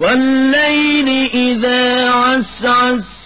وَاللَّيْلِ إِذَا عَسْعَسَ